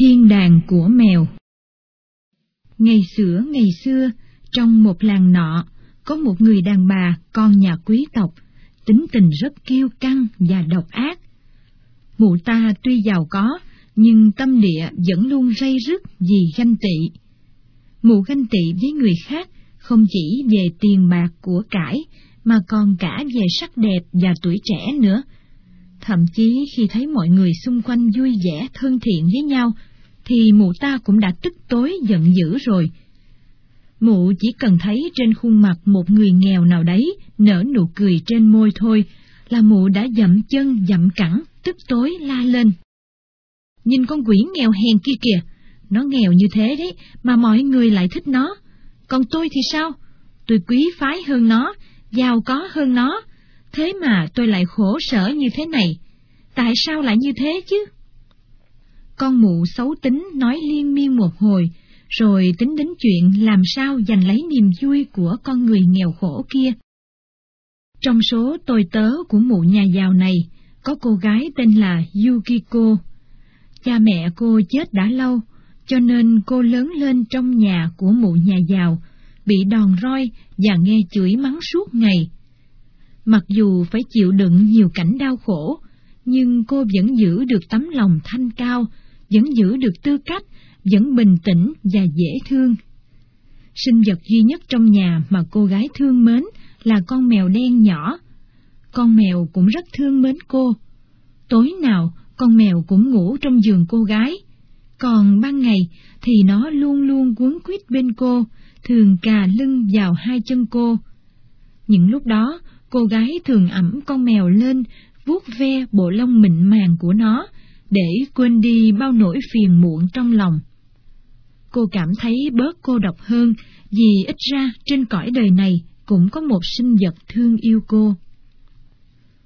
Thiên đàng của mèo Ngày xưa ngày xưa, trong một làng nọ, có một người đàn bà con nhà quý tộc, tính tình rất kiêu căng và độc ác. Mụ ta tuy giàu có, nhưng tâm địa vẫn luôn rây rứt vì ganh tị. Mụ ganh tị với người khác không chỉ về tiền bạc của cải, mà còn cả về sắc đẹp và tuổi trẻ nữa. Thậm chí khi thấy mọi người xung quanh vui vẻ thân thiện với nhau, thì mụ ta cũng đã tức tối giận dữ rồi. Mụ chỉ cần thấy trên khuôn mặt một người nghèo nào đấy nở nụ cười trên môi thôi, là mụ đã dậm chân dậm cẳng, tức tối la lên. Nhìn con quỷ nghèo hèn kia kìa, nó nghèo như thế đấy, mà mọi người lại thích nó. Còn tôi thì sao? Tôi quý phái hơn nó, giàu có hơn nó, thế mà tôi lại khổ sở như thế này. Tại sao lại như thế chứ? Con mụ xấu tính nói liên miên một hồi, rồi tính đến chuyện làm sao giành lấy niềm vui của con người nghèo khổ kia. Trong số tôi tớ của mụ nhà giàu này, có cô gái tên là Yukiko. Cha mẹ cô chết đã lâu, cho nên cô lớn lên trong nhà của mụ nhà giàu, bị đòn roi và nghe chửi mắng suốt ngày. Mặc dù phải chịu đựng nhiều cảnh đau khổ, nhưng cô vẫn giữ được tấm lòng thanh cao, vẫn giữ được tư cách, vẫn bình tĩnh và dễ thương. Sinh vật duy nhất trong nhà mà cô gái thương mến là con mèo đen nhỏ. Con mèo cũng rất thương mến cô. Tối nào, con mèo cũng ngủ trong giường cô gái. Còn ban ngày thì nó luôn luôn quấn quýt bên cô, thường cà lưng vào hai chân cô. Những lúc đó, cô gái thường ẩm con mèo lên, vuốt ve bộ lông mịn màng của nó, để quên đi bao nỗi phiền muộn trong lòng. Cô cảm thấy bớt cô độc hơn vì ít ra trên cõi đời này cũng có một sinh vật thương yêu cô.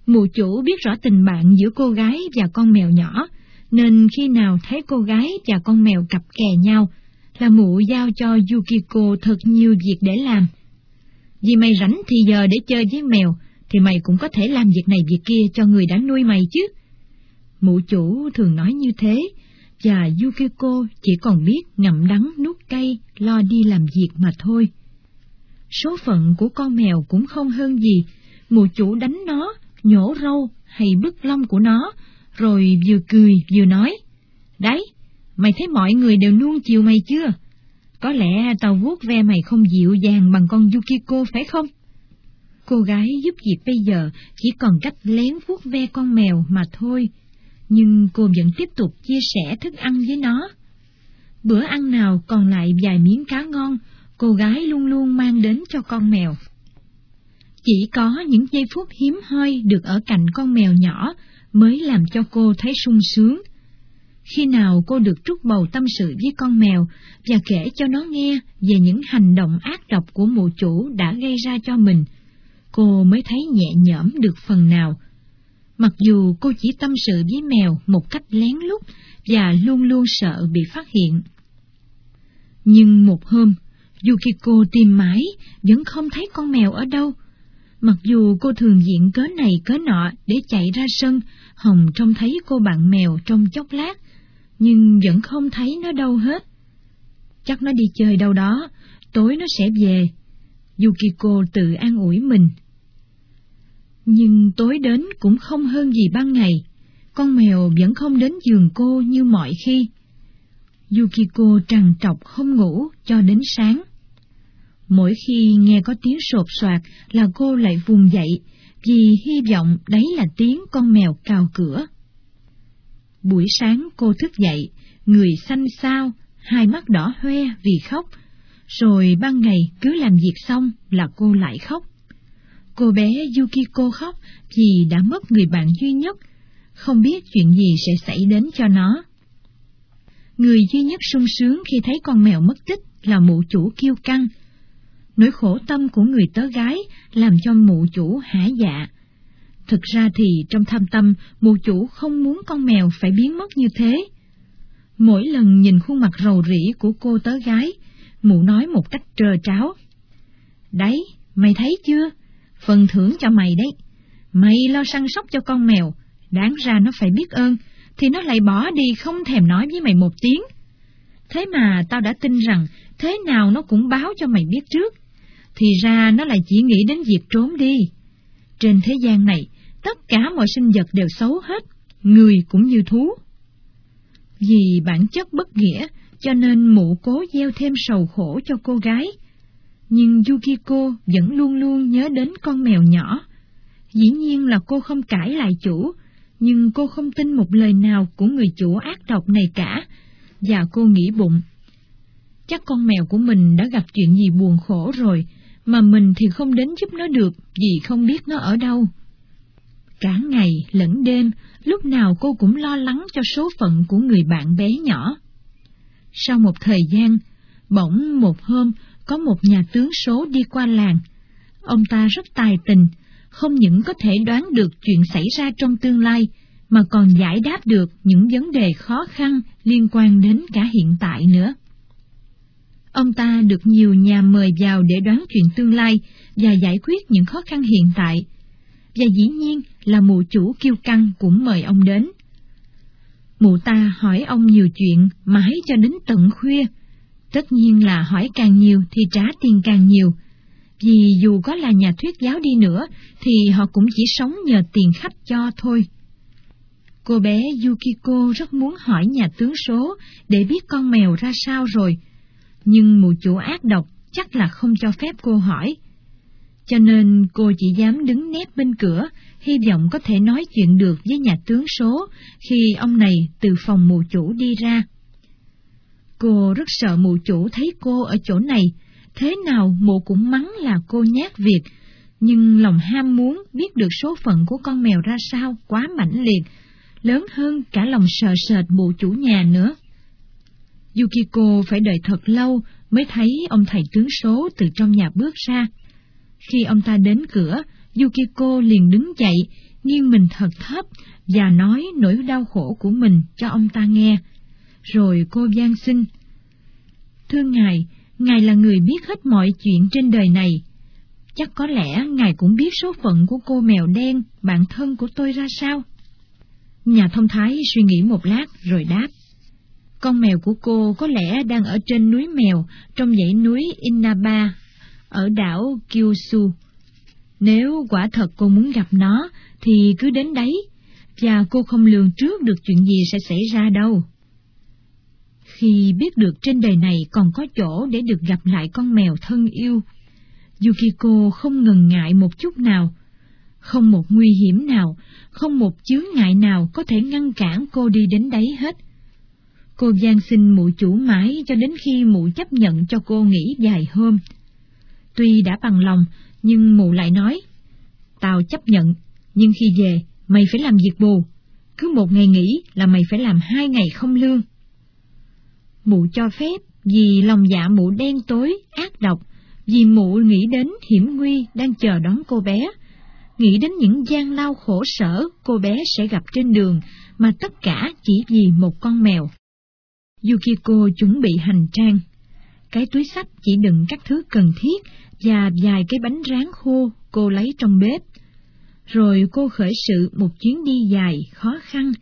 Mụ chủ biết rõ tình bạn giữa cô gái và con mèo nhỏ, nên khi nào thấy cô gái và con mèo cặp kè nhau, là mụ giao cho Yukiko thật nhiều việc để làm. Vì mày rảnh thì giờ để chơi với mèo, thì mày cũng có thể làm việc này việc kia cho người đã nuôi mày chứ. Mụ chủ thường nói như thế, và Yukiko chỉ còn biết ngậm đắng nuốt cay lo đi làm việc mà thôi. Số phận của con mèo cũng không hơn gì, mụ chủ đánh nó, nhổ râu hay bứt lông của nó, rồi vừa cười vừa nói, Đấy, mày thấy mọi người đều nuông chiều mày chưa? Có lẽ tao vuốt ve mày không dịu dàng bằng con Yukiko phải không? Cô gái giúp việc bây giờ chỉ còn cách lén vuốt ve con mèo mà thôi, nhưng cô vẫn tiếp tục chia sẻ thức ăn với nó. Bữa ăn nào còn lại vài miếng cá ngon, cô gái luôn luôn mang đến cho con mèo. Chỉ có những giây phút hiếm hoi được ở cạnh con mèo nhỏ mới làm cho cô thấy sung sướng. Khi nào cô được trút bầu tâm sự với con mèo và kể cho nó nghe về những hành động ác độc của mụ chủ đã gây ra cho mình, cô mới thấy nhẹ nhõm được phần nào. Mặc dù cô chỉ tâm sự với mèo một cách lén lút và luôn luôn sợ bị phát hiện. Nhưng một hôm, Yukiko tìm mãi, vẫn không thấy con mèo ở đâu. Mặc dù cô thường diện cớ này cớ nọ để chạy ra sân, Hồng trông thấy cô bạn mèo trong chốc lát, nhưng vẫn không thấy nó đâu hết. Chắc nó đi chơi đâu đó, tối nó sẽ về. Yukiko tự an ủi mình. Nhưng tối đến cũng không hơn gì ban ngày, con mèo vẫn không đến giường cô như mọi khi. Yukiko trằn trọc không ngủ cho đến sáng. Mỗi khi nghe có tiếng sột soạt là cô lại vùng dậy, vì hy vọng đấy là tiếng con mèo cào cửa. Buổi sáng cô thức dậy, người xanh xao, hai mắt đỏ hoe vì khóc, rồi ban ngày cứ làm việc xong là cô lại khóc. Cô bé Yukiko khóc vì đã mất người bạn duy nhất, không biết chuyện gì sẽ xảy đến cho nó. Người duy nhất sung sướng khi thấy con mèo mất tích là mụ chủ kiêu căng. Nỗi khổ tâm của người tớ gái làm cho mụ chủ hả dạ. Thực ra thì trong tham tâm, mụ chủ không muốn con mèo phải biến mất như thế. Mỗi lần nhìn khuôn mặt rầu rĩ của cô tớ gái, mụ nói một cách trơ tráo. Đấy, mày thấy chưa? Phần thưởng cho mày đấy. Mày lo săn sóc cho con mèo, đáng ra nó phải biết ơn, thì nó lại bỏ đi không thèm nói với mày một tiếng. Thế mà tao đã tin rằng thế nào nó cũng báo cho mày biết trước. Thì ra nó lại chỉ nghĩ đến việc trốn đi. Trên thế gian này, tất cả mọi sinh vật đều xấu hết, người cũng như thú. Vì bản chất bất nghĩa, cho nên mụ cố gieo thêm sầu khổ cho cô gái. Nhưng Yukiko vẫn luôn luôn nhớ đến con mèo nhỏ. Dĩ nhiên là cô không cãi lại chủ, nhưng cô không tin một lời nào của người chủ ác độc này cả, và cô nghĩ bụng. Chắc con mèo của mình đã gặp chuyện gì buồn khổ rồi, mà mình thì không đến giúp nó được vì không biết nó ở đâu. Cả ngày lẫn đêm, lúc nào cô cũng lo lắng cho số phận của người bạn bé nhỏ. Sau một thời gian, bỗng một hôm có một nhà tướng số đi qua làng. Ông ta rất tài tình, không những có thể đoán được chuyện xảy ra trong tương lai, mà còn giải đáp được những vấn đề khó khăn liên quan đến cả hiện tại nữa. Ông ta được nhiều nhà mời vào để đoán chuyện tương lai và giải quyết những khó khăn hiện tại. Và dĩ nhiên là mụ chủ kiêu căng cũng mời ông đến. Mụ ta hỏi ông nhiều chuyện mãi cho đến tận khuya. Tất nhiên là hỏi càng nhiều thì trả tiền càng nhiều, vì dù có là nhà thuyết giáo đi nữa thì họ cũng chỉ sống nhờ tiền khách cho thôi. Cô bé Yukiko rất muốn hỏi nhà tướng số để biết con mèo ra sao rồi, nhưng mụ chủ ác độc chắc là không cho phép cô hỏi. Cho nên cô chỉ dám đứng nép bên cửa, hy vọng có thể nói chuyện được với nhà tướng số khi ông này từ phòng mụ chủ đi ra. Cô rất sợ mụ chủ thấy cô ở chỗ này, thế nào mụ cũng mắng là cô nhát việc, nhưng lòng ham muốn biết được số phận của con mèo ra sao quá mãnh liệt, lớn hơn cả lòng sợ sệt mụ chủ nhà nữa. Yukiko phải đợi thật lâu mới thấy ông thầy tướng số từ trong nhà bước ra. Khi ông ta đến cửa, Yukiko liền đứng dậy, nghiêng mình thật thấp và nói nỗi đau khổ của mình cho ông ta nghe. Rồi cô gian xin. Thưa Ngài, Ngài là người biết hết mọi chuyện trên đời này. Chắc có lẽ Ngài cũng biết số phận của cô mèo đen, bạn thân của tôi ra sao? Nhà thông thái suy nghĩ một lát rồi đáp. Con mèo của cô có lẽ đang ở trên núi mèo trong dãy núi Inaba ở đảo Kyushu. Nếu quả thật cô muốn gặp nó thì cứ đến đấy, và cô không lường trước được chuyện gì sẽ xảy ra đâu. Khi biết được trên đời này còn có chỗ để được gặp lại con mèo thân yêu, Yukiko không ngần ngại một chút nào. Không một nguy hiểm nào, không một chướng ngại nào có thể ngăn cản cô đi đến đấy hết. Cô gian xin mụ chủ mãi cho đến khi mụ chấp nhận cho cô nghỉ vài hôm. Tuy đã bằng lòng, nhưng mụ lại nói, Tao chấp nhận, nhưng khi về, mày phải làm việc bù. Cứ một ngày nghỉ là mày phải làm hai ngày không lương. Mụ cho phép vì lòng dạ mụ đen tối, ác độc, vì mụ nghĩ đến hiểm nguy đang chờ đón cô bé, nghĩ đến những gian lao khổ sở cô bé sẽ gặp trên đường, mà tất cả chỉ vì một con mèo. Yukiko chuẩn bị hành trang. Cái túi sách chỉ đựng các thứ cần thiết và vài cái bánh rán khô cô lấy trong bếp. Rồi cô khởi sự một chuyến đi dài, khó khăn.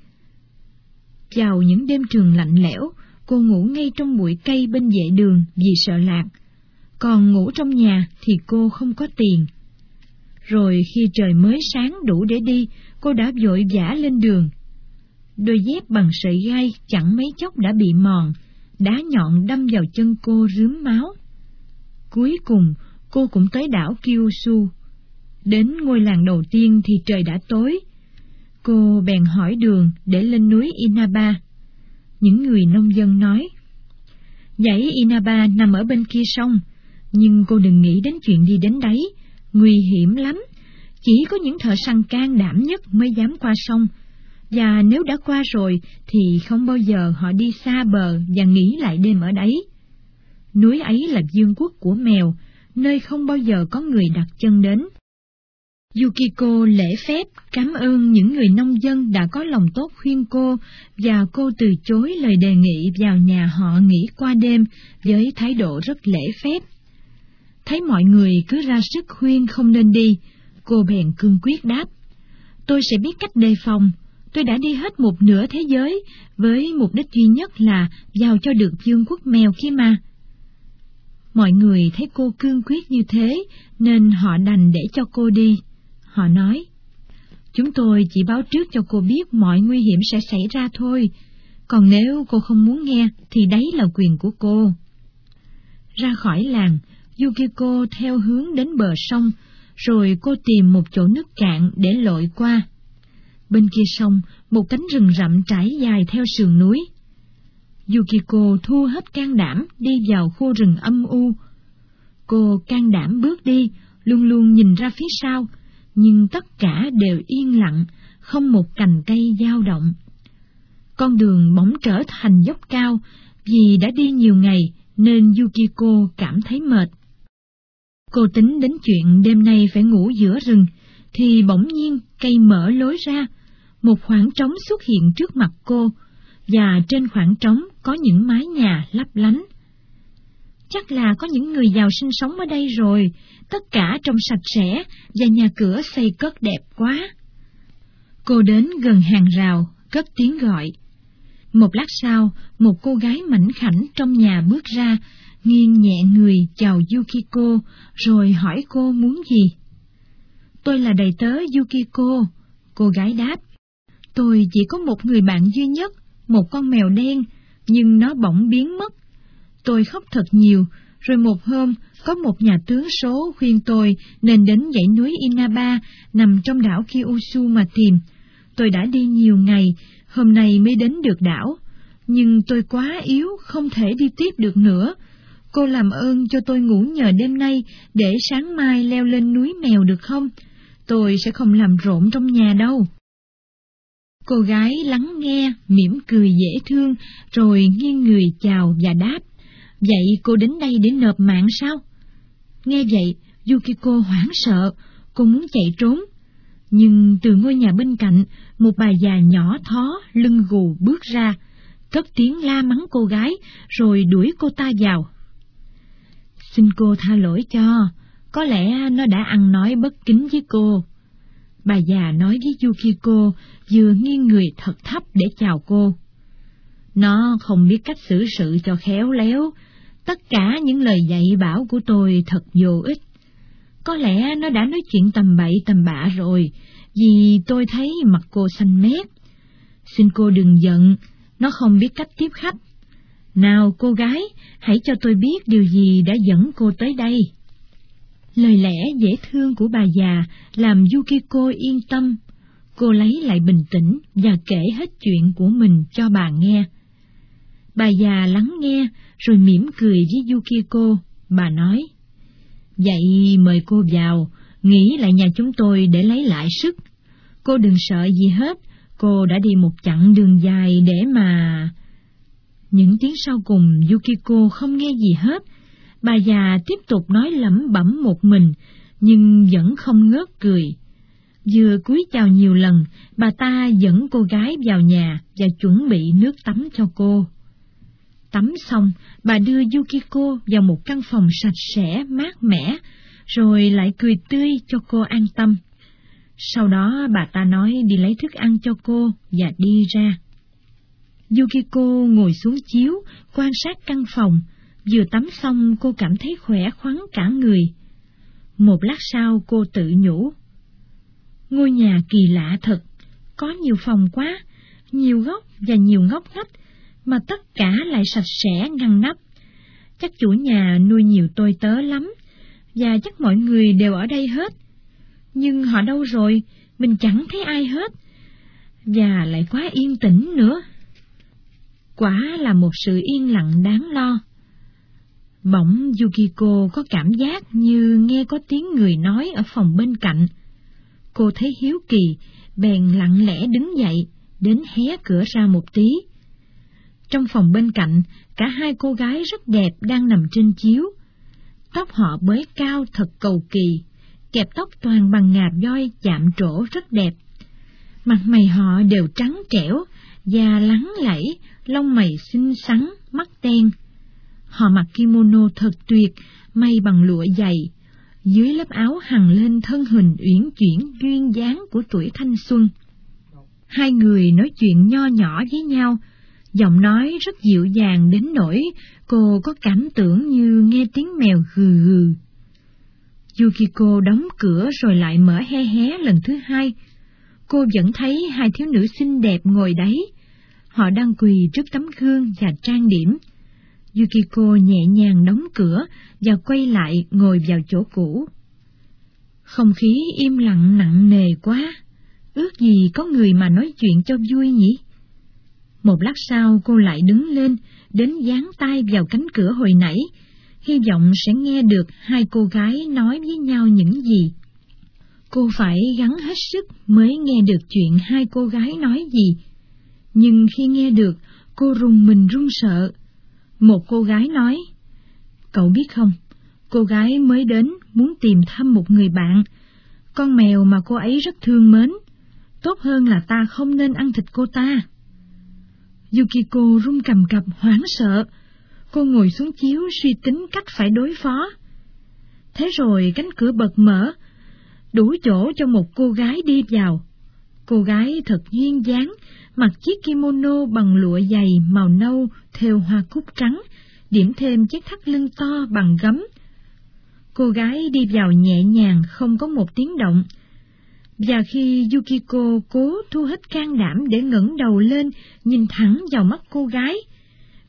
Vào những đêm trường lạnh lẽo, cô ngủ ngay trong bụi cây bên vệ đường vì sợ lạc. Còn ngủ trong nhà thì cô không có tiền. Rồi khi trời mới sáng đủ để đi, cô đã vội vã lên đường. Đôi dép bằng sợi gai chẳng mấy chốc đã bị mòn, đá nhọn đâm vào chân cô rướm máu. Cuối cùng, cô cũng tới đảo Kyushu. Đến ngôi làng đầu tiên thì trời đã tối. Cô bèn hỏi đường để lên núi Inaba. Những người nông dân nói, Dãy Inaba nằm ở bên kia sông, nhưng cô đừng nghĩ đến chuyện đi đến đấy, nguy hiểm lắm. Chỉ có những thợ săn can đảm nhất mới dám qua sông, và nếu đã qua rồi thì không bao giờ họ đi xa bờ và nghỉ lại đêm ở đấy. Núi ấy là dương quốc của mèo, nơi không bao giờ có người đặt chân đến. Yukiko lễ phép cảm ơn những người nông dân đã có lòng tốt khuyên cô và cô từ chối lời đề nghị vào nhà họ nghỉ qua đêm với thái độ rất lễ phép. Thấy mọi người cứ ra sức khuyên không nên đi, cô bèn cương quyết đáp. Tôi sẽ biết cách đề phòng, tôi đã đi hết một nửa thế giới với mục đích duy nhất là vào cho được vương quốc mèo kia mà. Mọi người thấy cô cương quyết như thế nên họ đành để cho cô đi. Họ nói, chúng tôi chỉ báo trước cho cô biết mọi nguy hiểm sẽ xảy ra thôi, còn nếu cô không muốn nghe thì đấy là quyền của cô. Ra khỏi làng, Yukiko theo hướng đến bờ sông, rồi cô tìm một chỗ nước cạn để lội qua. Bên kia sông, một cánh rừng rậm trải dài theo sườn núi. Yukiko thu hết can đảm đi vào khu rừng âm u. Cô can đảm bước đi, luôn luôn nhìn ra phía sau, nhưng tất cả đều yên lặng, không một cành cây dao động. Con đường bỗng trở thành dốc cao, vì đã đi nhiều ngày nên Yukiko cảm thấy mệt. Cô tính đến chuyện đêm nay phải ngủ giữa rừng, thì bỗng nhiên cây mở lối ra, một khoảng trống xuất hiện trước mặt cô, và trên khoảng trống có những mái nhà lấp lánh. Chắc là có những người giàu sinh sống ở đây rồi, tất cả trông sạch sẽ và nhà cửa xây cất đẹp quá. Cô đến gần hàng rào, cất tiếng gọi. Một lát sau, một cô gái mảnh khảnh trong nhà bước ra, nghiêng nhẹ người chào Yukiko, rồi hỏi cô muốn gì. Tôi là đầy tớ Yukiko, cô gái đáp. Tôi chỉ có một người bạn duy nhất, một con mèo đen, nhưng nó bỗng biến mất. Tôi khóc thật nhiều, rồi một hôm, có một nhà tướng số khuyên tôi nên đến dãy núi Inaba nằm trong đảo Kyushu mà tìm. Tôi đã đi nhiều ngày, hôm nay mới đến được đảo, nhưng tôi quá yếu, không thể đi tiếp được nữa. Cô làm ơn cho tôi ngủ nhờ đêm nay, để sáng mai leo lên núi mèo được không? Tôi sẽ không làm rộn trong nhà đâu. Cô gái lắng nghe, mỉm cười dễ thương, rồi nghiêng người chào và đáp. Vậy cô đến đây để nộp mạng sao? Nghe vậy, Yukiko hoảng sợ, cô muốn chạy trốn. Nhưng từ ngôi nhà bên cạnh, một bà già nhỏ thó, lưng gù bước ra, cất tiếng la mắng cô gái, rồi đuổi cô ta vào. Xin cô tha lỗi cho, có lẽ nó đã ăn nói bất kính với cô. Bà già nói với Yukiko, vừa nghiêng người thật thấp để chào cô. Nó không biết cách xử sự cho khéo léo, tất cả những lời dạy bảo của tôi thật vô ích. Có lẽ nó đã nói chuyện tầm bậy tầm bạ rồi, vì tôi thấy mặt cô xanh mét. Xin cô đừng giận, nó không biết cách tiếp khách. Nào cô gái, hãy cho tôi biết điều gì đã dẫn cô tới đây. Lời lẽ dễ thương của bà già làm Yukiko yên tâm. Cô lấy lại bình tĩnh và kể hết chuyện của mình cho bà nghe. Bà già lắng nghe rồi mỉm cười với Yukiko. Bà nói, Vậy mời cô vào, nghỉ lại nhà chúng tôi để lấy lại sức. Cô đừng sợ gì hết, cô đã đi một chặng đường dài để mà... Những tiếng sau cùng Yukiko không nghe gì hết. Bà già tiếp tục nói lẩm bẩm một mình, nhưng vẫn không ngớt cười. Vừa cúi chào nhiều lần, bà ta dẫn cô gái vào nhà và chuẩn bị nước tắm cho cô. Tắm xong, bà đưa Yukiko vào một căn phòng sạch sẽ, mát mẻ, rồi lại cười tươi cho cô an tâm. Sau đó bà ta nói đi lấy thức ăn cho cô và đi ra. Yukiko ngồi xuống chiếu, quan sát căn phòng. Vừa tắm xong cô cảm thấy khỏe khoắn cả người. Một lát sau cô tự nhủ. Ngôi nhà kỳ lạ thật, có nhiều phòng quá, nhiều góc và nhiều ngóc ngách, mà tất cả lại sạch sẽ ngăn nắp. Chắc chủ nhà nuôi nhiều tôi tớ lắm, và chắc mọi người đều ở đây hết. Nhưng họ đâu rồi, mình chẳng thấy ai hết, và lại quá yên tĩnh nữa. Quả là một sự yên lặng đáng lo. Bỗng Yukiko có cảm giác như nghe có tiếng người nói ở phòng bên cạnh. Cô thấy hiếu kỳ, bèn lặng lẽ đứng dậy, đến hé cửa ra một tí. Trong phòng bên cạnh, cả hai cô gái rất đẹp đang nằm trên chiếu. Tóc họ bới cao thật cầu kỳ, kẹp tóc toàn bằng ngà voi chạm trổ rất đẹp. Mặt mày họ đều trắng trẻo, da lắng lẫy, lông mày xinh xắn, mắt đen. Họ mặc kimono thật tuyệt, may bằng lụa dày. Dưới lớp áo hằng lên thân hình uyển chuyển duyên dáng của tuổi thanh xuân. Hai người nói chuyện nho nhỏ với nhau, giọng nói rất dịu dàng đến nỗi cô có cảm tưởng như nghe tiếng mèo gừ gừ. Yukiko đóng cửa rồi lại mở he hé lần thứ hai. Cô vẫn thấy hai thiếu nữ xinh đẹp ngồi đấy. Họ đang quỳ trước tấm gương và trang điểm. Yukiko nhẹ nhàng đóng cửa và quay lại ngồi vào chỗ cũ. Không khí im lặng nặng nề quá, ước gì có người mà nói chuyện cho vui nhỉ? Một lát sau cô lại đứng lên, đến dán tay vào cánh cửa hồi nãy, hy vọng sẽ nghe được hai cô gái nói với nhau những gì. Cô phải gắng hết sức mới nghe được chuyện hai cô gái nói gì. Nhưng khi nghe được, cô rùng mình run sợ. Một cô gái nói, Cậu biết không, cô gái mới đến muốn tìm thăm một người bạn. Con mèo mà cô ấy rất thương mến. Tốt hơn là ta không nên ăn thịt cô ta. Yukiko run cầm cập hoảng sợ. Cô ngồi xuống chiếu suy tính cách phải đối phó. Thế rồi cánh cửa bật mở, đủ chỗ cho một cô gái đi vào. Cô gái thật duyên dáng, mặc chiếc kimono bằng lụa dày màu nâu thêu hoa cúc trắng, điểm thêm chiếc thắt lưng to bằng gấm. Cô gái đi vào nhẹ nhàng, không có một tiếng động. Và khi Yukiko cố thu hết can đảm để ngẩng đầu lên, nhìn thẳng vào mắt cô gái,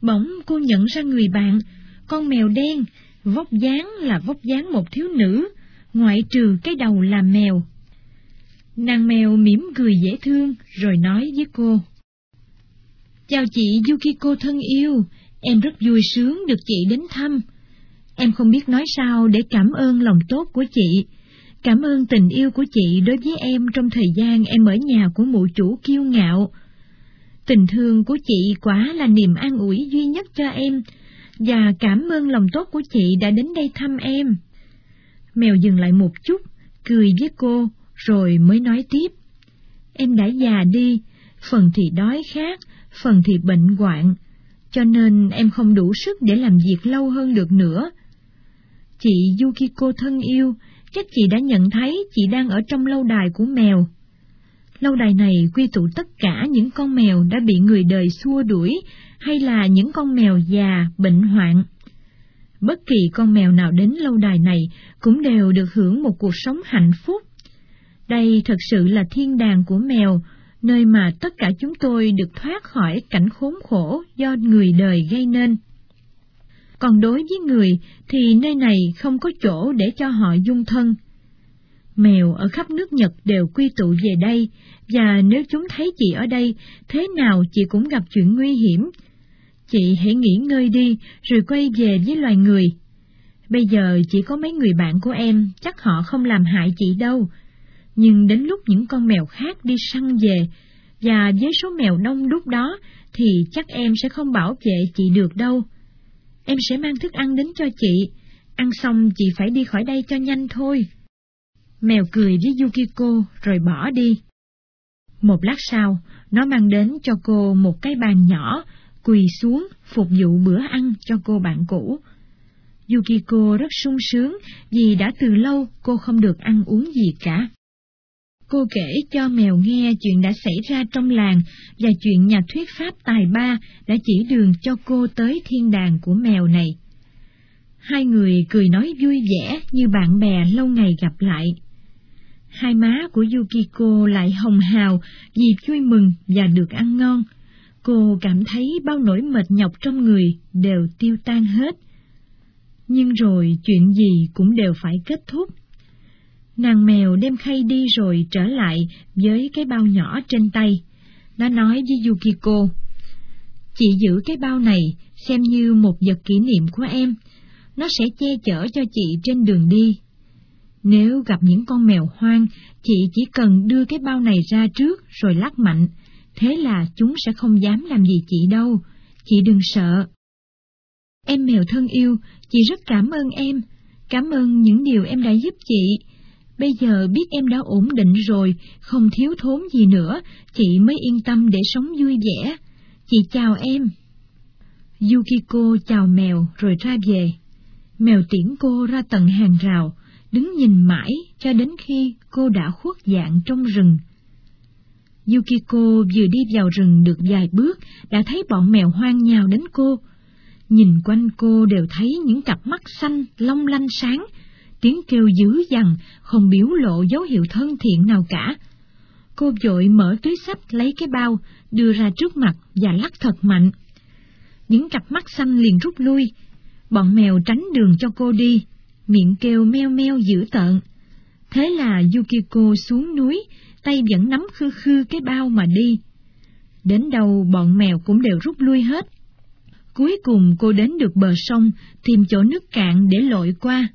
bỗng cô nhận ra người bạn, con mèo đen, vóc dáng là vóc dáng một thiếu nữ, ngoại trừ cái đầu là mèo. Nàng mèo mỉm cười dễ thương rồi nói với cô. Chào chị Yukiko thân yêu, em rất vui sướng được chị đến thăm. Em không biết nói sao để cảm ơn lòng tốt của chị. Cảm ơn tình yêu của chị đối với em trong thời gian em ở nhà của mụ chủ kiêu ngạo. Tình thương của chị quả là niềm an ủi duy nhất cho em, và cảm ơn lòng tốt của chị đã đến đây thăm em. Mèo dừng lại một chút, cười với cô, rồi mới nói tiếp. Em đã già đi, phần thì đói khát, phần thì bệnh hoạn, cho nên em không đủ sức để làm việc lâu hơn được nữa. Chị Yukiko thân yêu, chắc chị đã nhận thấy chị đang ở trong lâu đài của mèo. Lâu đài này quy tụ tất cả những con mèo đã bị người đời xua đuổi hay là những con mèo già, bệnh hoạn. Bất kỳ con mèo nào đến lâu đài này cũng đều được hưởng một cuộc sống hạnh phúc. Đây thật sự là thiên đàng của mèo, nơi mà tất cả chúng tôi được thoát khỏi cảnh khốn khổ do người đời gây nên. Còn đối với người thì nơi này không có chỗ để cho họ dung thân. Mèo ở khắp nước Nhật đều quy tụ về đây, và nếu chúng thấy chị ở đây, thế nào chị cũng gặp chuyện nguy hiểm. Chị hãy nghỉ ngơi đi, rồi quay về với loài người. Bây giờ chỉ có mấy người bạn của em, chắc họ không làm hại chị đâu. Nhưng đến lúc những con mèo khác đi săn về, và với số mèo đông đúc đó, thì chắc em sẽ không bảo vệ chị được đâu. Em sẽ mang thức ăn đến cho chị, ăn xong chị phải đi khỏi đây cho nhanh thôi. Mèo cười với Yukiko rồi bỏ đi. Một lát sau, nó mang đến cho cô một cái bàn nhỏ, quỳ xuống phục vụ bữa ăn cho cô bạn cũ. Yukiko rất sung sướng vì đã từ lâu cô không được ăn uống gì cả. Cô kể cho mèo nghe chuyện đã xảy ra trong làng và chuyện nhà thuyết pháp tài ba đã chỉ đường cho cô tới thiên đàng của mèo này. Hai người cười nói vui vẻ như bạn bè lâu ngày gặp lại. Hai má của Yukiko lại hồng hào vì vui mừng và được ăn ngon. Cô cảm thấy bao nỗi mệt nhọc trong người đều tiêu tan hết. Nhưng rồi chuyện gì cũng đều phải kết thúc. Nàng mèo đem khay đi rồi trở lại với cái bao nhỏ trên tay. Nó nói với Yukiko, Chị giữ cái bao này xem như một vật kỷ niệm của em. Nó sẽ che chở cho chị trên đường đi. Nếu gặp những con mèo hoang, chị chỉ cần đưa cái bao này ra trước rồi lắc mạnh, thế là chúng sẽ không dám làm gì chị đâu. Chị đừng sợ. Em mèo thân yêu, chị rất cảm ơn em. Cảm ơn những điều em đã giúp chị. Bây giờ biết em đã ổn định rồi, không thiếu thốn gì nữa, chị mới yên tâm để sống vui vẻ. Chị chào em. Yukiko chào mèo rồi ra về. Mèo tiễn cô ra tận hàng rào, đứng nhìn mãi cho đến khi cô đã khuất dạng trong rừng. Yukiko vừa đi vào rừng được vài bước, đã thấy bọn mèo hoang nhào đến cô. Nhìn quanh cô đều thấy những cặp mắt xanh, long lanh sáng, tiếng kêu dữ dằn, không biểu lộ dấu hiệu thân thiện nào cả. Cô vội mở túi sách lấy cái bao, đưa ra trước mặt và lắc thật mạnh. Những cặp mắt xanh liền rút lui, bọn mèo tránh đường cho cô đi, miệng kêu meo meo dữ tợn. Thế là Yukiko xuống núi, tay vẫn nắm khư khư cái bao mà đi. Đến đâu bọn mèo cũng đều rút lui hết. Cuối cùng cô đến được bờ sông, tìm chỗ nước cạn để lội qua.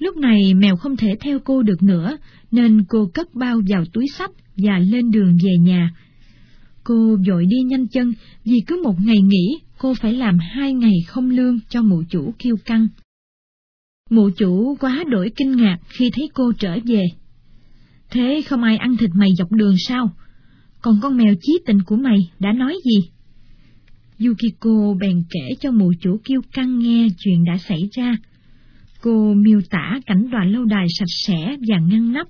Lúc này mèo không thể theo cô được nữa, nên cô cất bao vào túi sách và lên đường về nhà. Cô vội đi nhanh chân vì cứ một ngày nghỉ cô phải làm hai ngày không lương cho mụ chủ kiêu căng. Mụ chủ quá đổi kinh ngạc khi thấy cô trở về. Thế không ai ăn thịt mày dọc đường sao? Còn con mèo chí tình của mày đã nói gì? Yukiko bèn kể cho mụ chủ kiêu căng nghe chuyện đã xảy ra. Cô miêu tả cảnh đoàn lâu đài sạch sẽ và ngăn nắp,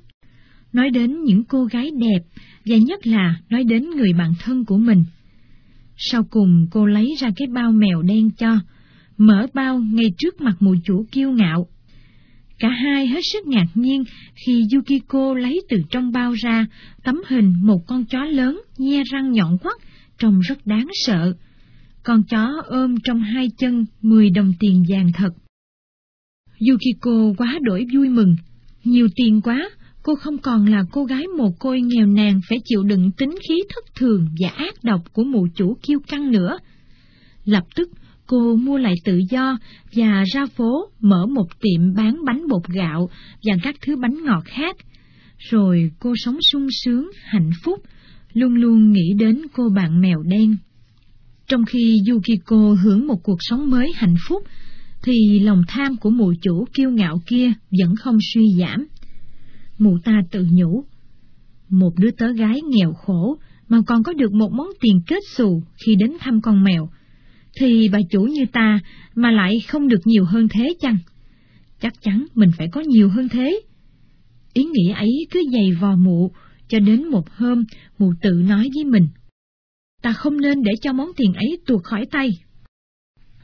nói đến những cô gái đẹp, và nhất là nói đến người bạn thân của mình. Sau cùng cô lấy ra cái bao mèo đen cho, mở bao ngay trước mặt mụ chủ kiêu ngạo. Cả hai hết sức ngạc nhiên khi Yukiko lấy từ trong bao ra tấm hình một con chó lớn nhe răng nhọn quắc, trông rất đáng sợ. Con chó ôm trong hai chân mười đồng tiền vàng thật. Yukiko quá đổi vui mừng, nhiều tiền quá, cô không còn là cô gái mồ côi nghèo nàn phải chịu đựng tính khí thất thường và ác độc của mụ chủ kiêu căng nữa. Lập tức, cô mua lại tự do và ra phố mở một tiệm bán bánh bột gạo và các thứ bánh ngọt khác. Rồi cô sống sung sướng, hạnh phúc, luôn luôn nghĩ đến cô bạn mèo đen. Trong khi Yukiko hưởng một cuộc sống mới hạnh phúc, thì lòng tham của mụ chủ kiêu ngạo kia vẫn không suy giảm. Mụ ta tự nhủ, một đứa tớ gái nghèo khổ mà còn có được một món tiền kết xù khi đến thăm con mèo, thì bà chủ như ta mà lại không được nhiều hơn thế chăng? Chắc chắn mình phải có nhiều hơn thế. Ý nghĩ ấy cứ dày vò mụ, cho đến một hôm mụ tự nói với mình. Ta không nên để cho món tiền ấy tuột khỏi tay.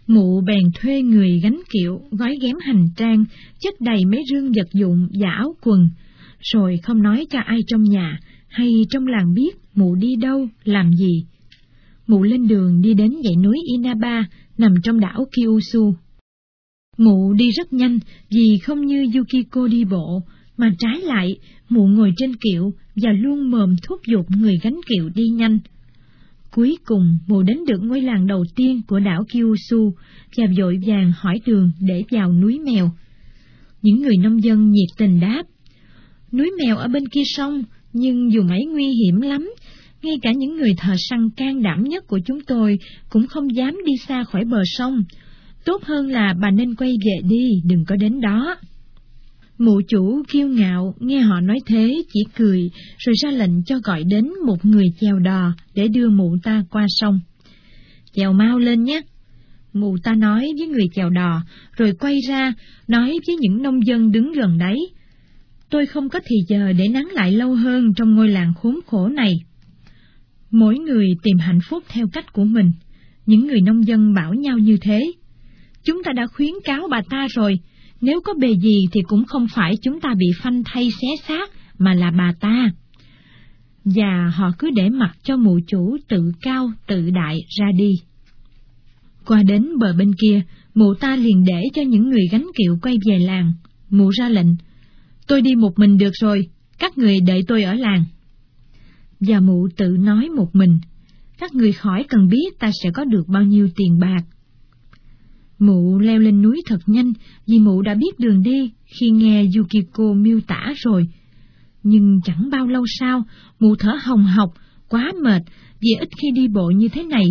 Mụ bèn thuê người gánh kiệu, gói ghém hành trang, chất đầy mấy rương vật dụng và áo quần, rồi không nói cho ai trong nhà hay trong làng biết mụ đi đâu, làm gì. Mụ lên đường đi đến dãy núi Inaba, nằm trong đảo Kyushu. Mụ đi rất nhanh vì không như Yukiko đi bộ, mà trái lại, mụ ngồi trên kiệu và luôn mồm thúc giục người gánh kiệu đi nhanh. Cuối cùng, mụ đến được ngôi làng đầu tiên của đảo Kyushu và vội vàng hỏi đường để vào núi mèo. Những người nông dân nhiệt tình đáp. Núi mèo ở bên kia sông, nhưng dù mấy nguy hiểm lắm, ngay cả những người thợ săn can đảm nhất của chúng tôi cũng không dám đi xa khỏi bờ sông. Tốt hơn là bà nên quay về đi, đừng có đến đó. Mụ chủ kiêu ngạo nghe họ nói thế chỉ cười rồi ra lệnh cho gọi đến một người chèo đò để đưa mụ ta qua sông. Chèo mau lên nhé. Mụ ta nói với người chèo đò rồi quay ra nói với những nông dân đứng gần đấy. Tôi không có thì giờ để nắng lại lâu hơn trong ngôi làng khốn khổ này. Mỗi người tìm hạnh phúc theo cách của mình. Những người nông dân bảo nhau như thế. Chúng ta đã khuyến cáo bà ta rồi, nếu có bề gì thì cũng không phải chúng ta bị phanh thay xé xác, mà là bà ta. Và họ cứ để mặc cho mụ chủ tự cao, tự đại ra đi. Qua đến bờ bên kia, mụ ta liền để cho những người gánh kiệu quay về làng. Mụ ra lệnh, tôi đi một mình được rồi, các người đợi tôi ở làng. Và mụ tự nói một mình, các người khỏi cần biết ta sẽ có được bao nhiêu tiền bạc. Mụ leo lên núi thật nhanh vì mụ đã biết đường đi khi nghe Yukiko miêu tả rồi. Nhưng chẳng bao lâu sau, mụ thở hồng hộc, quá mệt vì ít khi đi bộ như thế này.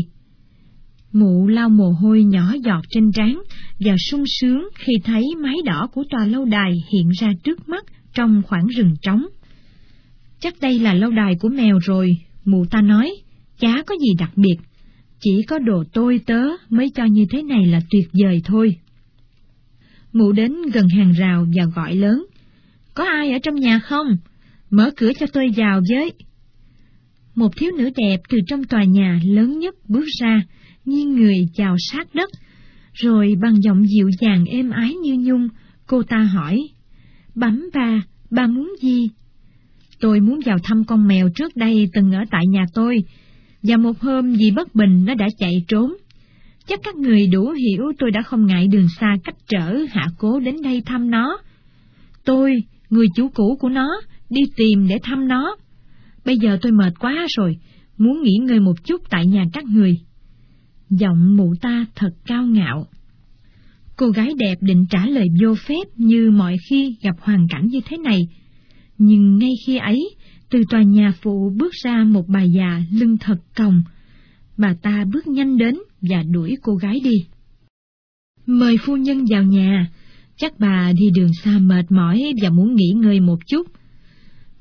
Mụ lau mồ hôi nhỏ giọt trên trán và sung sướng khi thấy mái đỏ của tòa lâu đài hiện ra trước mắt trong khoảng rừng trống. Chắc đây là lâu đài của mèo rồi, mụ ta nói, chả có gì đặc biệt chỉ có đồ tôi tớ mới cho như thế này là tuyệt vời thôi. Mụ đến gần hàng rào và gọi lớn. Có ai ở trong nhà không? Mở cửa cho tôi vào với. một thiếu nữ đẹp từ trong tòa nhà lớn nhất bước ra, nghiêng người chào sát đất, rồi bằng giọng dịu dàng êm ái như nhung, cô ta hỏi, Bấm bà, bà muốn gì? Tôi muốn vào thăm con mèo trước đây từng ở tại nhà tôi, và một hôm vì bất bình nó đã chạy trốn. Chắc các người đủ hiểu tôi đã không ngại đường xa cách trở hạ cố đến đây thăm nó. Tôi, người chủ cũ của nó, đi tìm để thăm nó. Bây giờ tôi mệt quá rồi, muốn nghỉ ngơi một chút tại nhà các người. Giọng mụ ta thật cao ngạo. Cô gái đẹp định trả lời vô phép như mọi khi gặp hoàn cảnh như thế này. Nhưng ngay khi ấy, từ tòa nhà phụ bước ra một bà già lưng thật còng. Bà ta bước nhanh đến và đuổi cô gái đi. Mời phu nhân vào nhà, chắc bà đi đường xa mệt mỏi và muốn nghỉ ngơi một chút.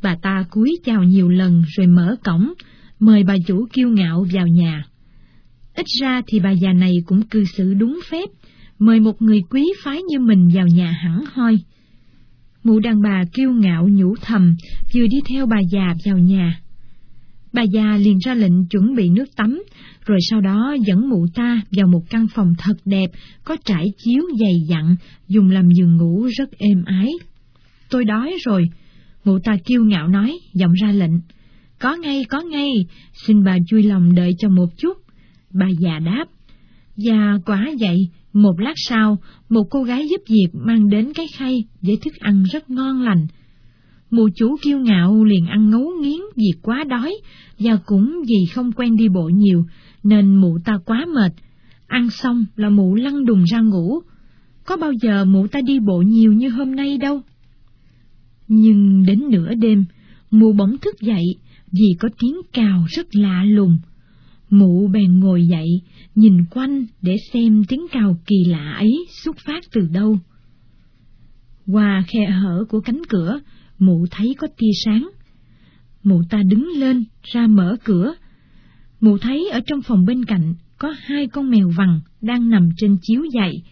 Bà ta cúi chào nhiều lần rồi mở cổng, mời bà chủ kiêu ngạo vào nhà. Ít ra thì bà già này cũng cư xử đúng phép, mời một người quý phái như mình vào nhà hẳn hoi. Mụ đàn bà kiêu ngạo nhủ thầm, vừa đi theo bà già vào nhà. Bà già liền ra lệnh chuẩn bị nước tắm, rồi sau đó dẫn mụ ta vào một căn phòng thật đẹp, có trải chiếu dày dặn, dùng làm giường ngủ rất êm ái. Tôi đói rồi, mụ ta kiêu ngạo nói, giọng ra lệnh. Có ngay, có ngay, xin bà chui lòng đợi cho một chút. Bà già đáp. Dạ, Và quả vậy, một lát sau, một cô gái giúp việc mang đến cái khay với thức ăn rất ngon lành. Mụ chủ kiêu ngạo liền ăn ngấu nghiến vì quá đói, và cũng vì không quen đi bộ nhiều, nên mụ ta quá mệt. Ăn xong là mụ lăn đùng ra ngủ. Có bao giờ mụ ta đi bộ nhiều như hôm nay đâu. Nhưng đến nửa đêm, mụ bỗng thức dậy vì có tiếng cào rất lạ lùng. Mụ bèn ngồi dậy, nhìn quanh để xem tiếng cào kỳ lạ ấy xuất phát từ đâu. Qua khe hở của cánh cửa, mụ thấy có tia sáng. Mụ ta đứng lên, ra mở cửa. Mụ thấy ở trong phòng bên cạnh có hai con mèo vằn đang nằm trên chiếu dậy,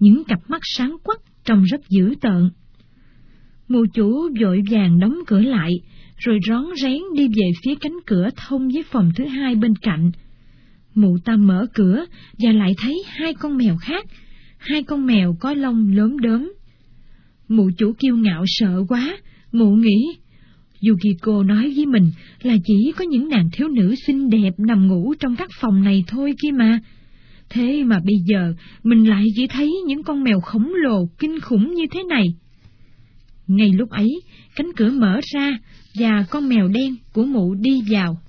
những cặp mắt sáng quắc trông rất dữ tợn. Mụ chủ vội vàng đóng cửa lại, rồi rón rén đi về phía cánh cửa thông với phòng thứ hai bên cạnh. Mụ ta mở cửa và lại thấy hai con mèo khác, hai con mèo có lông lớn đớm. Mụ chủ kiêu ngạo sợ quá, mụ nghĩ, Yukiko nói với mình là chỉ có những nàng thiếu nữ xinh đẹp nằm ngủ trong các phòng này thôi kia mà. Thế mà bây giờ mình lại chỉ thấy những con mèo khổng lồ kinh khủng như thế này. Ngay lúc ấy, cánh cửa mở ra và con mèo đen của mụ đi vào.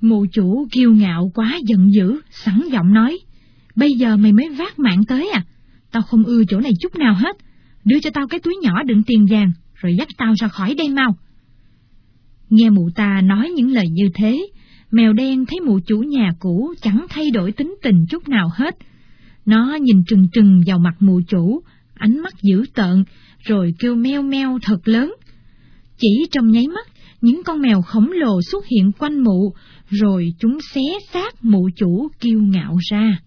Mụ chủ kiêu ngạo quá giận dữ, sẵn giọng nói, bây giờ mày mới vác mạng tới à? Tao không ưa chỗ này chút nào hết, đưa cho tao cái túi nhỏ đựng tiền vàng, rồi dắt tao ra khỏi đây mau. Nghe mụ ta nói những lời như thế, mèo đen thấy mụ chủ nhà cũ chẳng thay đổi tính tình chút nào hết. Nó nhìn trừng trừng vào mặt mụ chủ, ánh mắt dữ tợn, rồi kêu meo meo thật lớn. Chỉ trong nháy mắt, những con mèo khổng lồ xuất hiện quanh mụ, rồi chúng xé xác mụ chủ kiêu ngạo ra.